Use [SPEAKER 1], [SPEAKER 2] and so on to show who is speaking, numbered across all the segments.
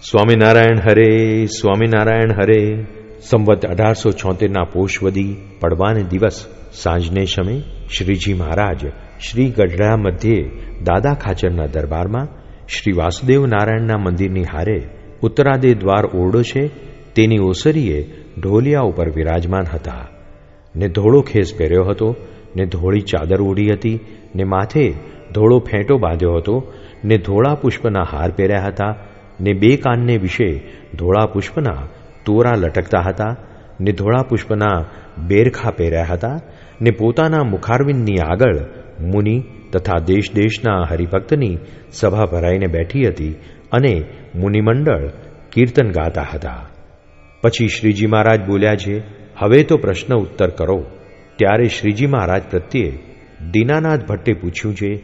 [SPEAKER 1] સ્વામિનારાયણ હરે સ્વામિનારાયણ હરે. સંવત અઢારસો છોતેરના પોષવદી પડવાને દિવસ સાંજને સમયે શ્રીજી મહારાજ શ્રી ગઢડા મધ્યે દાદા ખાચરના દરબારમાં શ્રી વાસુદેવ નારાયણના મંદિરની હારે ઉત્તરાદે દ્વાર ઓરડો છે, તેની ઓસરીએ ઢોલિયા ઉપર વિરાજમાન હતા. ને ધોળો ખેસ પહેર્યો હતો, ને ધોળી ચાદર ઓઢી હતી, ને માથે ધોળો ફેંટો બાંધ્યો હતો, ને ધોળા પુષ્પના હાર પહેર્યા હતા ને બે કાનને વિશે ધોળા પુષ્પના તોરા લટકતા હતા, ને ધોળા પુષ્પના બેરખા પહેર્યા હતા, ને પોતાના મુખારવિંદની આગળ મુનિ તથા દેશ દેશના હરિભક્તની સભા ભરાઈને બેઠી હતી અને મુનિમંડળ કીર્તન ગાતા હતા. પછી શ્રીજી મહારાજ બોલ્યા છે, હવે તો પ્રશ્ન ઉત્તર કરો. ત્યારે શ્રીજી મહારાજ પ્રત્યે દીનાનાથ ભટ્ટે પૂછ્યું છે,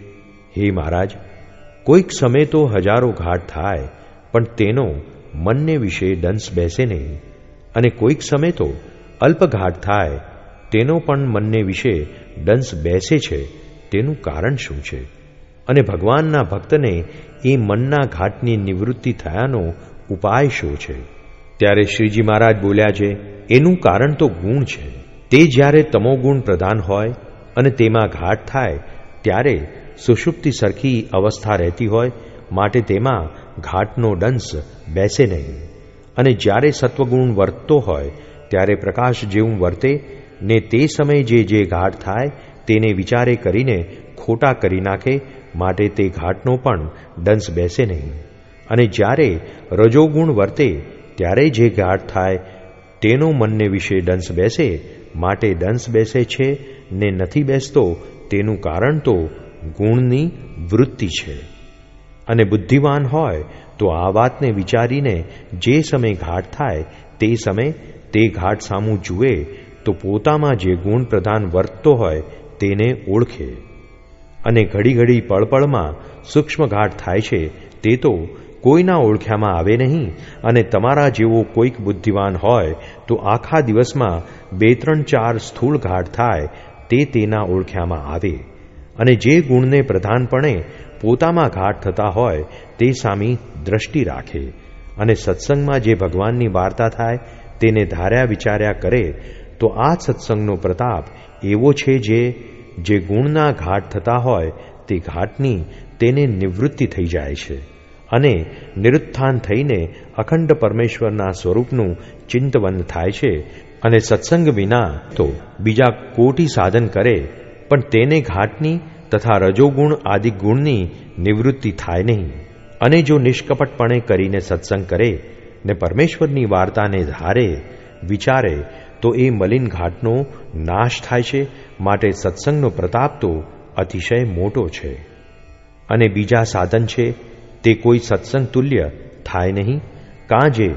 [SPEAKER 1] હે મહારાજ, કોઈક સમય તો હજારો ઘાટ થાય પણ તેનો મનને વિશે દંશ બેસે નહીં. અને કોઈક સમય તો અલ્પઘાટ થાય, તેનો પણ મનને વિશે દંશ બેસે છે, તેનું કારણ શું છે? અને ભગવાનના ભક્તને એ મનના ઘાટની નિવૃત્તિ થયાનો ઉપાય શું છે? ત્યારે શ્રીજી મહારાજ બોલ્યા છે, એનું કારણ તો ગુણ છે. તે જ્યારે તમોગુણ પ્રધાન હોય અને તેમાં ઘાટ થાય, ત્યારે સુષુપ્તિ સરખી અવસ્થા રહેતી હોય, માટે તેમાં ઘાટનો દંશ બેસે નહીં. અને જ્યારે સત્વગુણ વર્તતો હોય, ત્યારે પ્રકાશ જેવું વર્તે ને તે સમયે જે જે ઘાટ થાય, તેને વિચારે કરીને ખોટા કરી નાખે, માટે તે ઘાટનો પણ દંશ બેસે નહીં. અને જ્યારે રજોગુણ વર્તે, ત્યારે જે ઘાટ થાય, તેનો મનને વિશે દંશ બેસે, માટે દંશ બેસે છે ને નથી બેસતો, તેનું કારણ તો ગુણની વૃત્તિ છે. અને બુદ્ધિવાન હોય તો આ વાતને વિચારીને જે સમય ઘાટ થાય તે સમય તે ઘાટ સામું જુએ તો પોતામાં જે ગુણ પ્રધાન વર્તતો હોય તેને ઓળખે. અને ઘડી ઘડી પળપળમાં સૂક્ષ્મ ઘાટ થાય છે તે તો કોઈના ઓળખ્યામાં આવે નહીં અને તમારા જેવો કોઈક બુદ્ધિવાન હોય તો આખા દિવસમાં બે ત્રણ ચાર સ્થૂળ ઘાટ થાય તે તેના ઓળખ્યામાં આવે. અને જે ગુણને પ્રધાનપણે પોતામાં ઘાટ થતા હોય તે સામી દ્રષ્ટિ રાખે અને સત્સંગમાં જે ભગવાનની વાર્તા થાય તેને ધાર્યા વિચાર્યા કરે, તો આ સત્સંગનો પ્રતાપ એવો છે જે જે ગુણના ઘાટ થતા હોય તે ઘાટની તેને નિવૃત્તિ થઈ જાય છે અને નિરુત્થાન થઈને અખંડ પરમેશ્વરના સ્વરૂપનું ચિંતવન થાય છે અને સત્સંગ વિના તો બીજા કોટી સાધન કરે પણ તેને ઘાટની તથા રજોગુણ આદિ ગુણની નિવૃત્તિ થાય નહીં. અને જો નિષ્કપટપણે કરીને સત્સંગ કરે ને પરમેશ્વરની વાર્તાને ધારે, વિચારે, તો એ મલિન ઘાટનો નાશ થાય છે, માટે સત્સંગનો પ્રતાપ તો અતિશય મોટો છે. અને બીજા સાધન છે, તે કોઈ સત્સંગ તુલ્ય થાય નહીં. કાં જે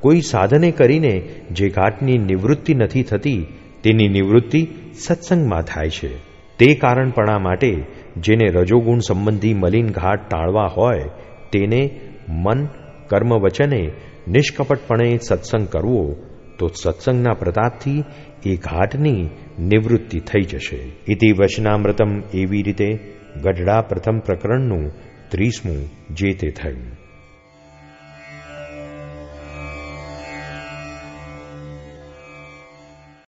[SPEAKER 1] કોઈ સાધને કરીને જે ઘાટની નિવૃત્તિ નથી થતી તેની નિવૃત્તિ સત્સંગમાં થાય છે. તે કારણપણા માટે જેને રજોગુણ સંબંધી મલિન ઘાટ ટાળવા હોય, તેને મન, કર્મ વચને નિષ્કપટપણે સત્સંગ કરવો, તો સત્સંગના પ્રતાપથી એ ઘાટની નિવૃત્તિ થઈ જશે. ઇતિ વચનામૃતમ એવી રીતે ગઢડા પ્રથમ પ્રકરણનું ત્રીસમું જે તે થયું.